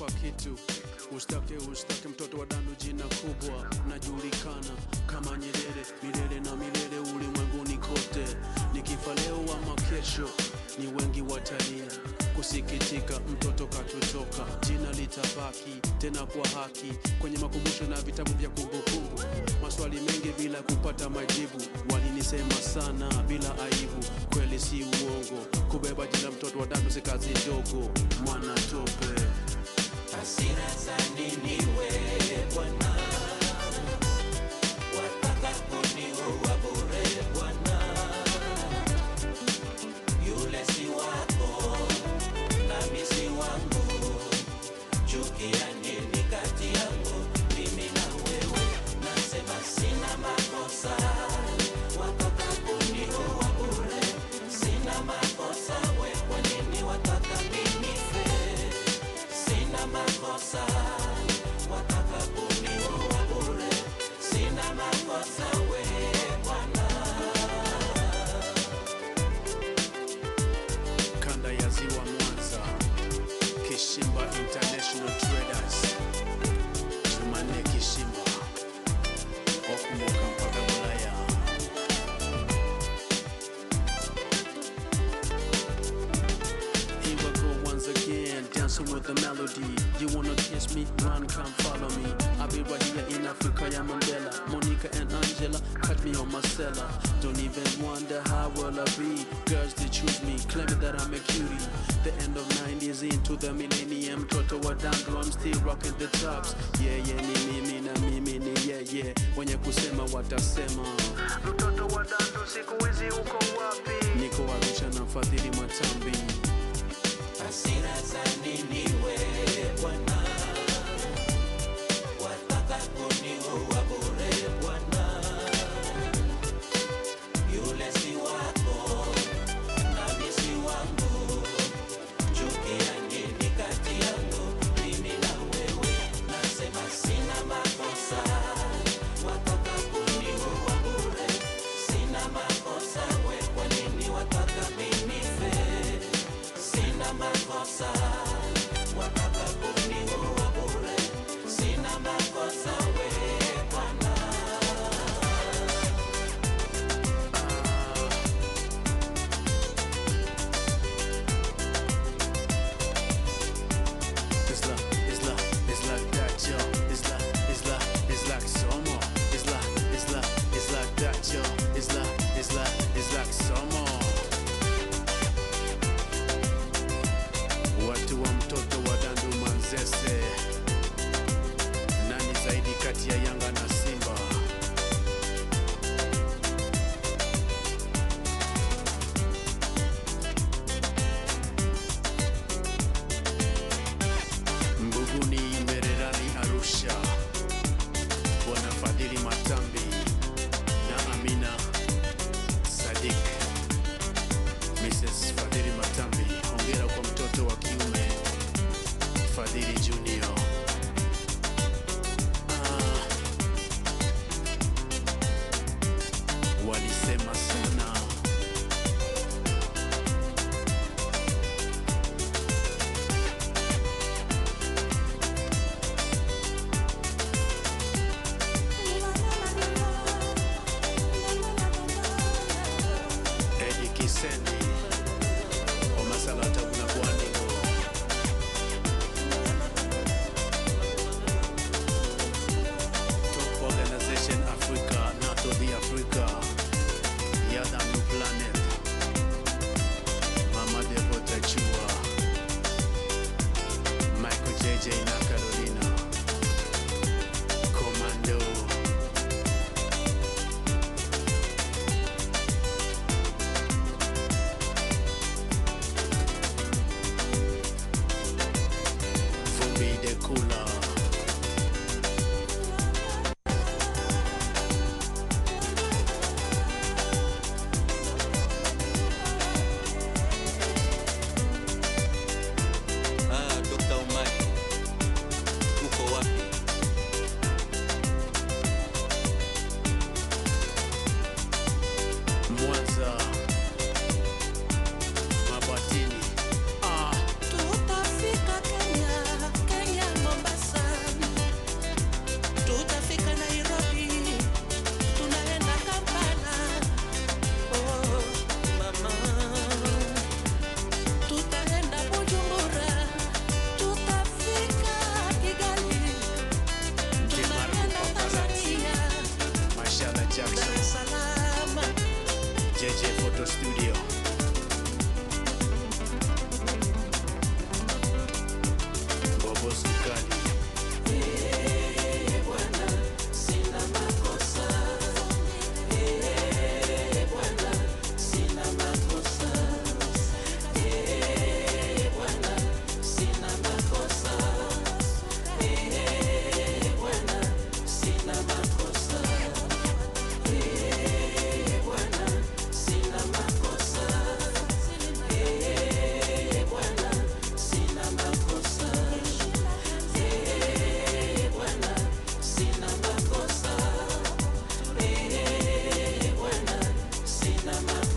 nakupa kitu. Ustake ustake mtoto wa dandu jina kubwa. Najulikana kama nyerere milele na milele ulimwenguni kote. Nikifa leo ama kesho ni wengi watalia. Kusikitika mtoto katutoka. Jina litabaki tena kwa haki. Kwenye makumbusho na vitabu vya kumbukumbu. Maswali mengi bila kupata majibu. Walinisema sana bila aibu. Kweli si uongo. Kubeba jina mtoto wa dandu si kazi ndogo. Mwana tope hasira za nini we kiss me? Run, come follow me. I'll be right here in Africa, yeah, Mandela. Monica and Angela, cut me on my cellar. Don't even wonder how will I be. Girls, they choose me, claiming that I'm a cutie. The end of 90s into the millennium. Toto wa dango, I'm still rocking the tops. Yeah, yeah, ni mimi na mimi ni yeah, yeah. Wenye kusema watasema. Mtoto wa dango, siku hizi uko wapi? Niko Arusha na Fadhili Matambi. Zaidi kati Studio. Mama.